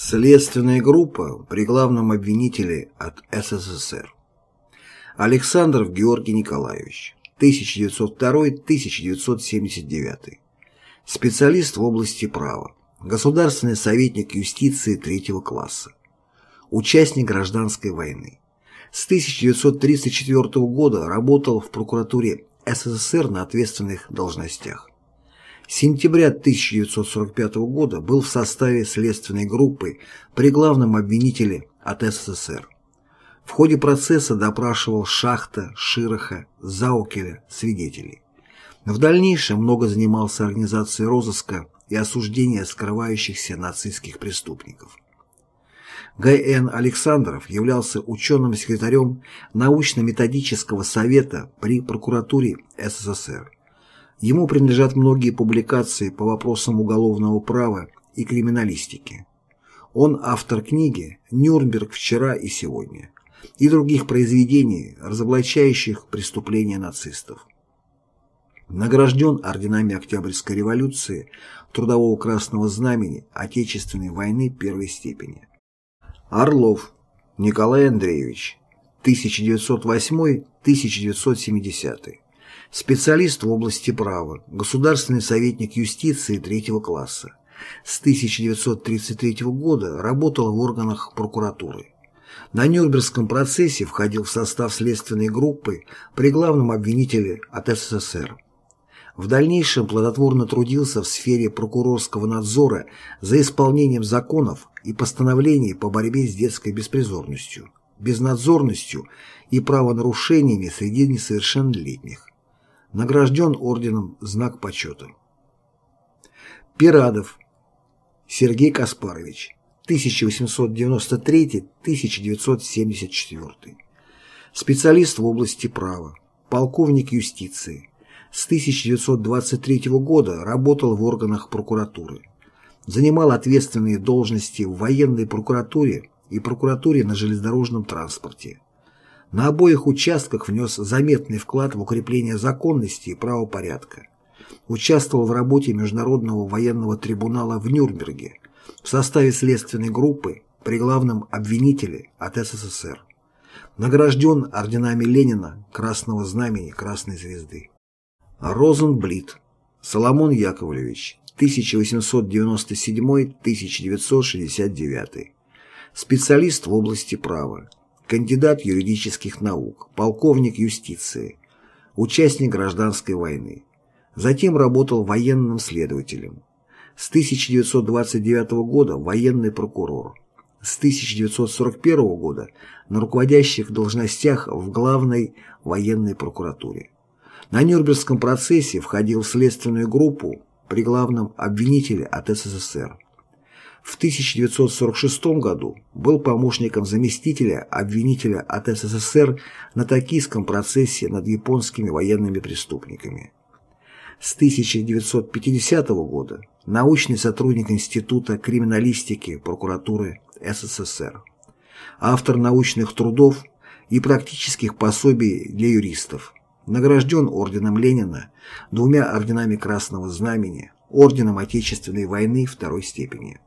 Следственная группа при главном обвинителе от СССР. Александров Георгий Николаевич, 1902-1979. Специалист в области права. Государственный советник юстиции третьего класса. Участник гражданской войны. С 1934 года работал в прокуратуре СССР на ответственных должностях. Сентября 1945 года был в составе следственной группы при главном обвинителе от СССР. В ходе процесса допрашивал Шахта, Широха, Заукеля, свидетелей. В дальнейшем много занимался организацией розыска и осуждения скрывающихся нацистских преступников. Г.Н. Александров являлся ученым-секретарем научно-методического совета при прокуратуре СССР. Ему принадлежат многие публикации по вопросам уголовного права и криминалистики. Он автор книги «Нюрнберг вчера и сегодня» и других произведений, разоблачающих преступления нацистов. Награжден орденами Октябрьской революции, Трудового Красного Знамени, Отечественной войны первой степени. Орлов Николай Андреевич, 1908-1970 Специалист в области права, государственный советник юстиции третьего класса. С 1933 года работал в органах прокуратуры. На Нюрнбергском процессе входил в состав следственной группы при главном обвинителе от СССР. В дальнейшем плодотворно трудился в сфере прокурорского надзора за исполнением законов и постановлений по борьбе с детской беспризорностью, безнадзорностью и правонарушениями среди несовершеннолетних награжден орденом «Знак почета». Пирадов Сергей Каспарович, 1893-1974. Специалист в области права, полковник юстиции. С 1923 года работал в органах прокуратуры. Занимал ответственные должности в военной прокуратуре и прокуратуре на железнодорожном транспорте на обоих участках внес заметный вклад в укрепление законности и правопорядка. Участвовал в работе Международного военного трибунала в Нюрнберге в составе следственной группы при главном обвинителе от СССР. Награжден орденами Ленина, Красного Знамени, Красной Звезды. Розенблит Соломон Яковлевич, 1897-1969. Специалист в области права, кандидат юридических наук, полковник юстиции, участник гражданской войны. Затем работал военным следователем. С 1929 года военный прокурор. С 1941 года на руководящих должностях в главной военной прокуратуре. На Нюрнбергском процессе входил в следственную группу при главном обвинителе от СССР. В 1946 году был помощником заместителя обвинителя от СССР на токийском процессе над японскими военными преступниками. С 1950 года научный сотрудник Института криминалистики прокуратуры СССР, автор научных трудов и практических пособий для юристов, награжден орденом Ленина, двумя орденами Красного Знамени, орденом Отечественной войны второй степени.